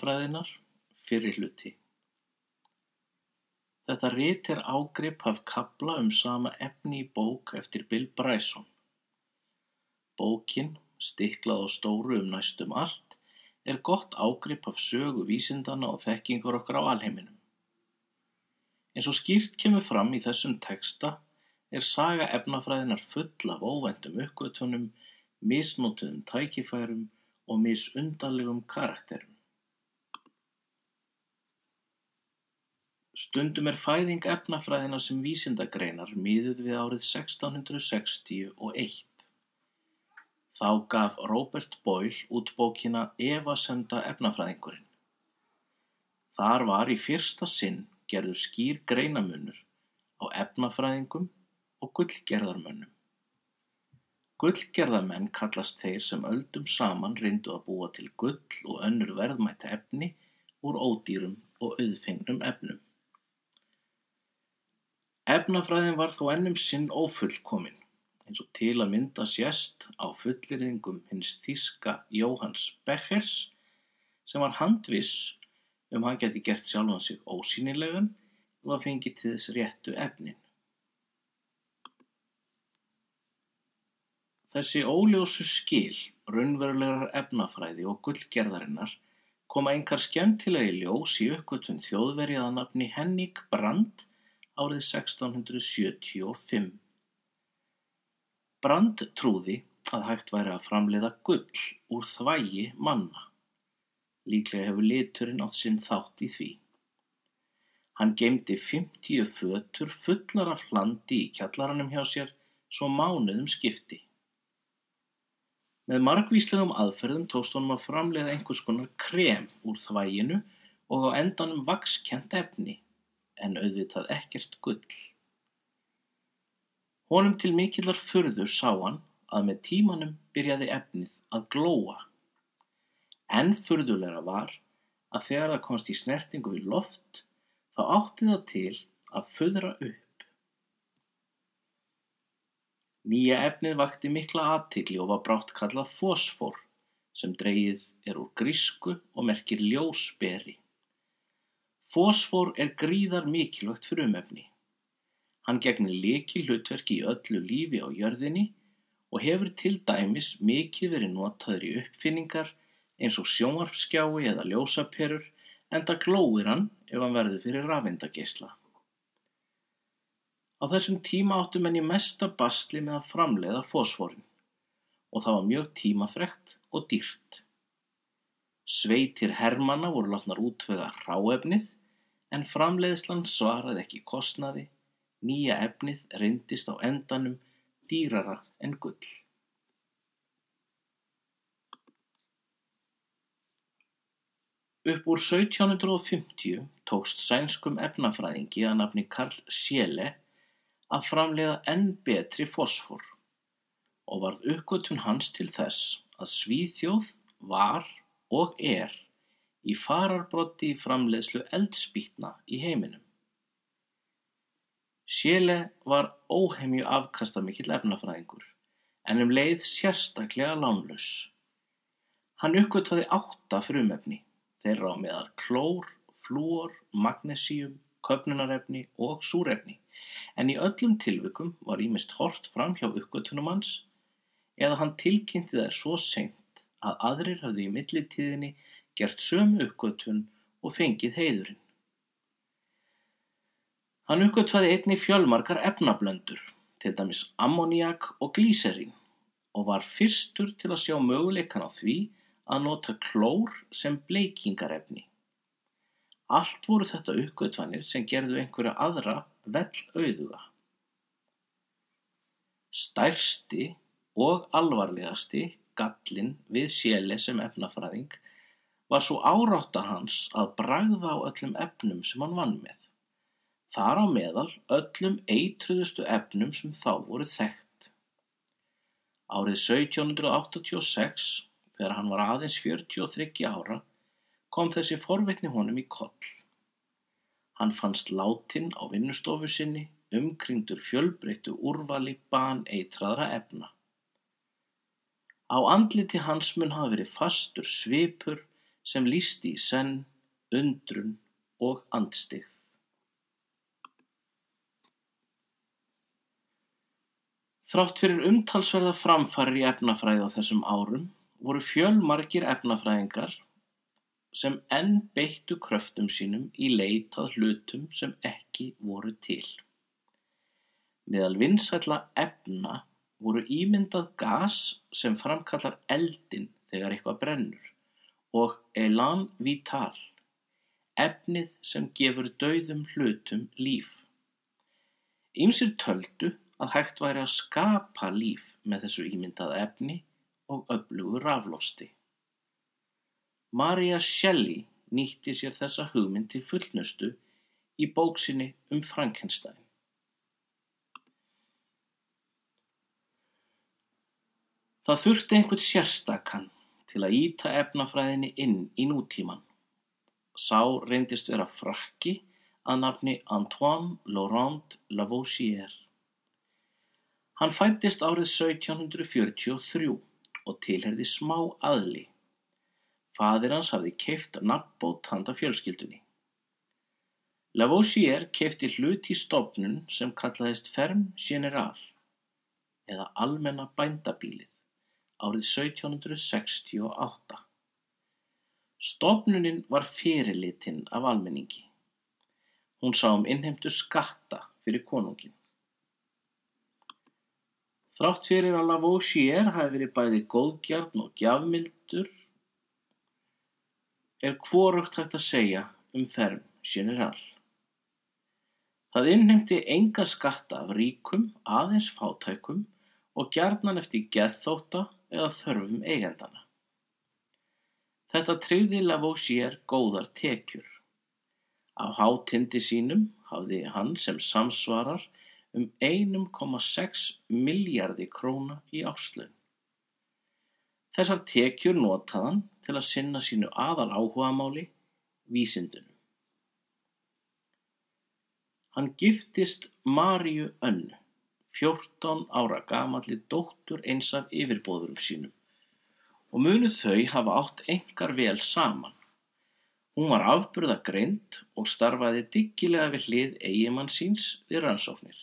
efnafræðinnar, fyrri hluti. Þetta rit er ágrip af kafla um sama efni í bók eftir Bill Bryson. Bókin, stiklað á stóru um næstum allt, er gott ágrip af sögu vísindana og þekkingar okkar á alheiminum. Eins og skýrt kemur fram í þessum texta er saga efnafræðinnar full af óvæntum uppgötvunum, misnotuðum tækifærum og misundarlegum karakterum. Stundum er fæðing efnafræðinnar sem vísindagreinar miðuð við árið 1661. Þá gaf Robert Boyle út bókina Efasemda efnafræðingurinn. Þar var í fyrsta sinn gerður skýr greinamunur á efnafræðingum og gullgerðarmönnum. Gullgerðarmenn kallast þeir sem öldum saman reyndu að búa til gull og önnur verðmætt efni úr ódýrum og auðfengnum efnum. Efnafræðin var þó ennum sinn ófullkomin, eins og til að mynda sést á fullyrðingum hins þíska Jóhanns Bechers sem var handviss um hann geti gert sjálfan sig ósýnilegan og að fengi til þess réttu efnin. Þessi óljósu skil raunverulegrar efnafræði og gullgerðarinnar koma einhver skemmtilega í ljós í uppgötvun þjóðverið að nafni Henning Brandt árið 1675. Brandt trúði að hægt væri að framleiða gull úr þvægi manna. Líklega hefur liturinn átt sinn þátt í því. Hann geymdi 50 fötur fullar af hlandi í kjallaranum hjá sér svo mánuðum skipti. Með margvíslegum aðferðum tókst honum að framleiða einhvers konar krem úr þvæginu og á endanum vaxkennt efni, en auðvitað ekkert gull. Honum til mikillar furðu sá hann að með tímanum byrjaði efnið að glóa. En furðulegra var að þegar það komst í snertingu við loft þá átti það til að föðra upp. Nýja efnið vakti mikla athygli og var brátt kallað fosfór sem dregið er úr grísku og merkir ljósberi. Fosfór er gríðar mikilvægt frumefni. Hann gegnir leki hlutverki í öllu lífi á jörðinni og hefur til dæmis mikið verið notaður í uppfinningar eins og sjónvarpskjái eða ljósaperur en það glóir hann ef hann verður fyrir rafindageisla. Á þessum tíma áttu menn í mesta basli með að framleiða fosfórin og það var mjög tímafrekt og dýrt. Sveitir hermanna voru látnar útvega ráefnið en framleiðslan svaraði ekki kostnaði, nýja efnið reyndist á endanum dýrara en gull. Upp úr 1750 tókst sænskum efnafræðingi að nafni Karl Schiele að framleiða enn betri fosfór og varð uppgötvun hans til þess að Svíþjóð var og er í fararbroddi framleiðslu eldspýtna í heiminum. Sjele var óheimju afkastamikill efnafræðingur en um leið sérstaklega lánlaus. Hann uppgötvaði átta frumefni þeirra á meðal klór, flúor, magnesíum, köfnunarefni og súrefni en í öllum tilvikum var ýmist horft framhjá uppgötvunum hans eða hann tilkynnti þær svo seint að aðrir höfðu í millitíðinni gert sömu uppgötvun og fengið heiðurinn. Hann uppgötvaði einni fjölmarkar efnablöndur, til dæmis ammoniak og glíserín og var fyrstur til að sjá möguleikan á því að nota klór sem bleikingarefni. Allt voru þetta uppgötvanir sem gerðu einhverja aðra vellauðuga. Stærsti og alvarlegasti gallinn við Sjele sem efnafræðing var svo árátta hans að bragða á öllum efnum sem hann vann með. Þar á meðal öllum eitruðustu efnum sem þá voru þekkt. Árið 1786, þegar hann var aðeins 43 ára, kom þessi forvitni honum í koll. Hann fannst látin á vinnustofu sinni umkringdur fjölbreyttu úrvali baneitraðra efna. Á andliti hans mun hafa verið fastur svipur sem lýsti í senn, undrun og andstyggð. Þrátt fyrir umtalsverða framfarir í efnafræði á þessum árum voru fjölmargir efnafræðingar sem enn beittu kröftum sínum í leit að hlutum sem ekki voru til. Meðal vinsælla efna voru ímyndað gas sem framkallar eldin þegar eitthvað brennur og elan vital, efnið sem gefur dauðum hlutum líf. Ýmsir töldu að hægt væri að skapa líf með þessu ímyndaða efni og öflugu raflosti. Maria Shelley nýtti sér þessa hugmynd til fullnustu í bók sinni um Frankenstein. Það þurfti einhvern sérstakann til að íta efnafræðinni inn í nútíman. Sá reyndist vera frakki að nafni Antoine Laurent Lavoisier. Hann fæddist árið 1743 og tilherði smá aðli. Fadir hans hafði keift nafnbót handa fjölskyldunni. Lavoisier keifti hlut í stofnun sem kallaðist Ferm General eða Almenna bændabílið árið 1768. Stofnunin var fyrirlitinn af almenningi. Hún sá um innheimtu skatta fyrir konungin. Þrátt fyrir að Lavoisier hafi verið bæði góðgjarn og gjafmildur er hvorugt hægt að segja um Ferm General. Það innheimti enga skatta af ríkum, aðeins fátækum og gjarnan eftir geðþótta eða þörfum eigendana. Þetta tryggði Lavoisier góðar tekjur. Á hátindi sínum hafði hann sem samsvarar um einum komma sex milljarði króna í árslaun. Þessar tekjur notaði hann til að sinna sínu aðaláhugamáli, vísindunum. Hann giftist Maríu Önnu, 14 ára gamalli dóttur eins af yfirbóðurum sínum og munu þau hafa átt engar vel saman. Hún var afburða greint og starfaði diggilega við hlið eigimann síns við rannsóknir.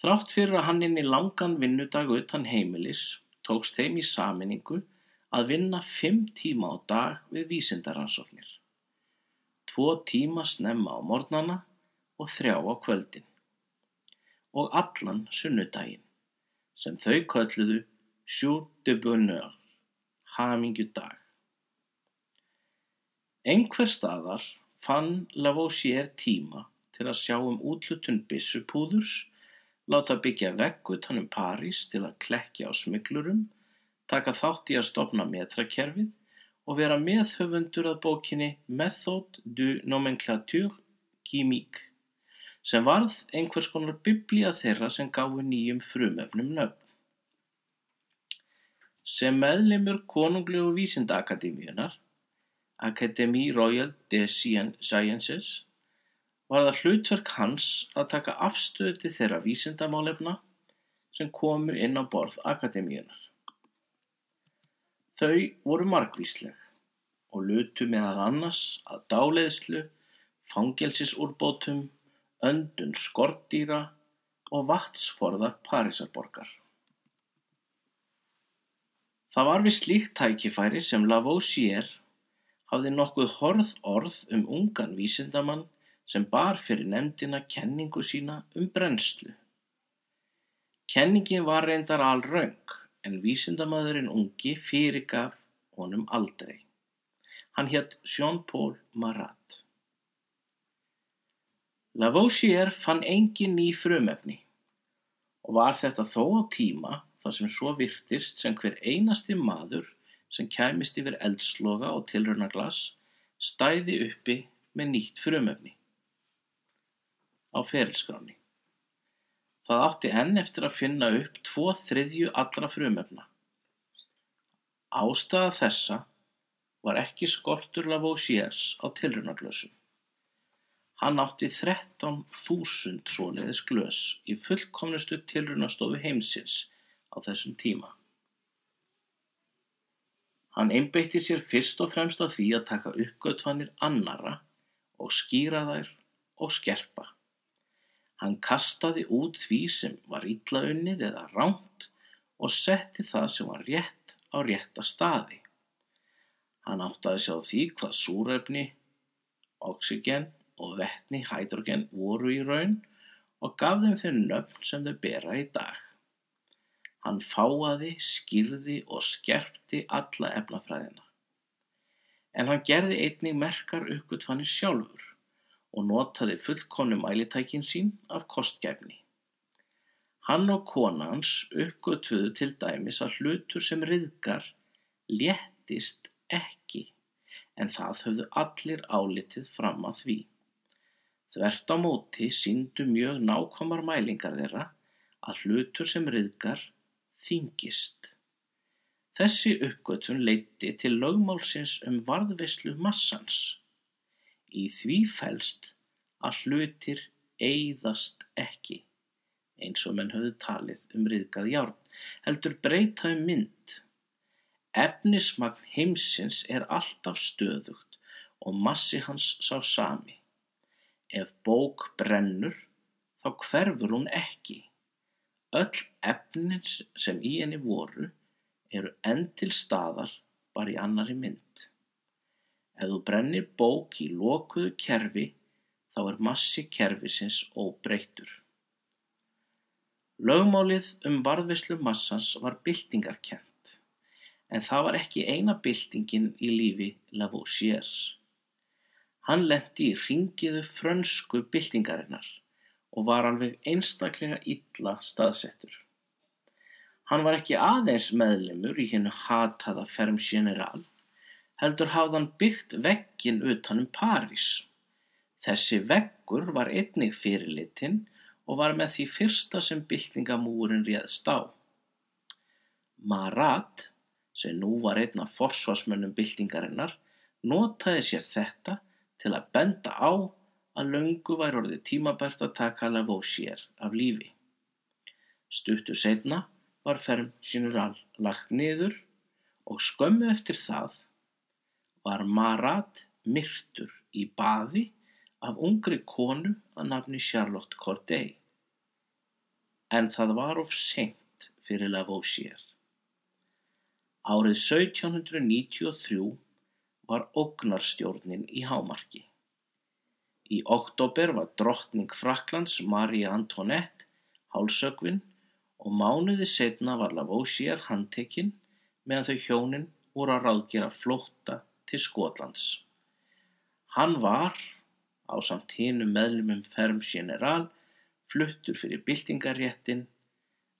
Þrátt fyrir að hann ynni langan vinnudag utan heimilis tókst þeim í sameiningu að vinna fimm tíma á dag við vísindarannsóknir. Tvo tíma snemma á mornana og þrjá á kvöldin. Og allan sunnudaginn sem þau kölluðu Jour de Bonheur, hamingju dag. Einhver staðar fann Lavoisier tíma til að sjá um útlutun byssupúðurs láta byggja vegg utan um París til að klekkja á smyglurum, taka þátt í að stofna metrakerfið og vera meðhöfundur að bókinni Méthode du nomenclature chimique sem varð einhvers konar biblía þeirra sem gáfu nýjum frumöfnum nöfn. Sem meðlimur konunglegu vísindaakademíunar, Académie Royale des Sciences, var það hlutverk hans að taka afstöðu til þeirra vísindamálefna sem komu inn á borð akademíunnar. Þau voru margvísleg og lutu meðal annars að dáleiðslu, fangelsisúrbótum, öndun skordýra og vatsforða Parísarborgar. Það var við slíkt tækifæri sem Lavoisier hafði nokkuð horð orð um ungan vísindamann sem bar fyrir nefndina kenningu sína um brennslu. Kenningin var reyndar alröng en vísindamaðurinn ungi fyrirgaf honum aldrei. Hann hétt Jean-Paul Marat. Lavoisier fann engin ný frumefni og var þetta þó á tíma þar sem svo virtist sem hver einasti maður sem kæmist yfir eldsloga og tilrunaglas stæði uppi með nýtt frumefni á ferilskránni. Það átti enn eftir að finna upp tvo þriðju allra frumefna. Ástæða þessa var ekki skortur Lavoisiers á tilraunaglösum. Hann átti 13.000 svoleiðis glös í fullkomnustu tilraunastofu heimsins á þessum tíma. Hann einbeitti sér fyrst og fremst að því að taka uppgötvanir annara og skýra þær og skerpa. Hann kastaði út því sem var illa unnið eða ránt og setti það sem var rétt á rétta staði. Hann áttaði sig á því hvað súrefni, oxygen og vetni, hydrogen, voru í raun og gaf þeim þeir nöfn sem þau bera í dag. Hann fáaði, skýrði og skerpti alla efnafræðina. En hann gerði einnig merkar uppgötfanir sjálfur og notaði fullkomnu mælitækin sín af kostgæfni. Hann og kona hans uppgötvuðu til dæmis að hlutur sem ryðgar léttist ekki, en það höfðu allir álitið fram að því. Þvert á móti síndu mjög nákvæmar mælingar þeirra að hlutur sem ryðgar þyngist. Þessi uppgötun leiddi til lögmálsins um varðveislu massans. Í því felst að hlutir eyðast ekki, eins og menn höfðu talið um ryðgað járn, heldur breyta um mynd. Efnismagn heimsins er alltaf stöðugt og massi hans sá sami. Ef bók brennur, þá hverfur hún ekki. Öll efnin sem í henni voru eru enn til staðar bara í annari mynd. Ef þú brennir bók í lokuðu kerfi, þá er massi kerfisins óbreyttur. Lögmálið um varðveislu massans var byltingarkent, en það var ekki eina byltingin í lífi Lavoisiers. Hann lenti í hringiðu frönsku byltingarinnar og var alveg einstaklega illa staðsettur. Hann var ekki aðeins meðlimur í hennu hataða Ferm General, heldur hafði hann byggt veggin utanum París. Þessi veggur var einnig fyrirlitinn og var með því fyrsta sem byltingamúrin réðst á. Marat, sem nú var einn af forsvarsmönnum byltingarinnar, notaði sér þetta til að benda á að löngu væri orðið tímabært að taka Lavoisier af lífi. Stuttu seinna var Ferm General lagt niður og skömmu eftir það var Marat myrtur í baði af ungri konu að nafni Charlotte Corday. En það var of seint fyrir Lavoisier. Árið 1793 var ógnarstjórnin í hámarki. Í október var drottning Fraklands Marie Antoinette hálsögvin og mánuði setna var Lavoisier handtekinn meðan þau hjónin voru að ráðgera flótta til Skotlands. Hann var, á samt hínu meðlumum Ferm General, fluttur fyrir byltingarréttin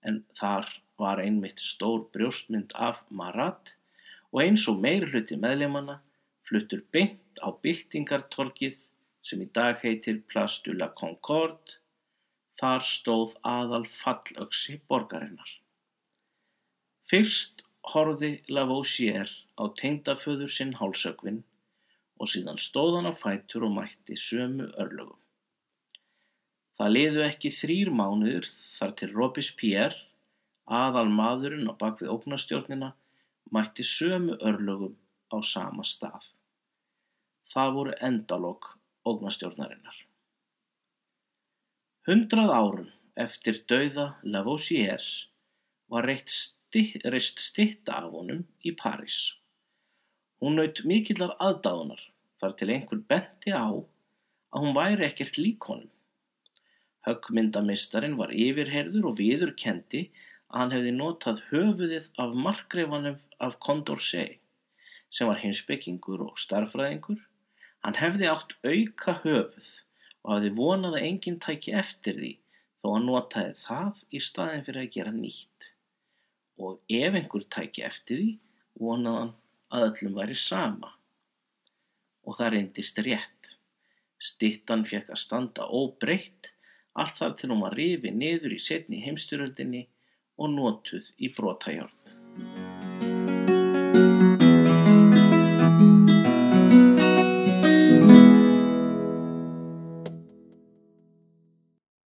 en þar var einmitt stór brjóstmynd af Marat og eins og meir hluti meðlumanna fluttur beint á Byltingartorgið sem í dag heitir Place de la Concorde, þar stóð aðal fallöksi borgarinnar. Fyrst horfði Lavoisier á tengdaföður sinn hálsögvin og síðan stóð hann á fætur og mætti sömu örlögum. Það liðu ekki þrýr mánuður þar til Robespierre, aðal maðurinn á bakvið ógnastjórnina, mætti sömu örlögum á sama stað. Það voru endalok ógnarstjórnarinnar. Hundrað árum eftir dauða Lavoisiers var reist stytta af honum í París. Hún naut mikillar aðdáðunar þar til einhver benti á að hún væri ekkert lík honum. Höggmyndamistarinn var yfirherður og viður kendi að hann hefði notað höfuðið af markgreifanum af Condorcet sem var hinsbyggingur og starfræðingur Hann hefði átt auka höfuð og hafði vonað að enginn tæki eftir því þó hann notaði það í staðinn fyrir að gera nýtt. Og ef einhver tæki eftir því vonaði hann að öllum væri sama. Og það reyndist rétt. Stittan fekk að standa óbreytt allt þar til hún var rifið niður í setni heimstyröldinni og notuð í brotajárn.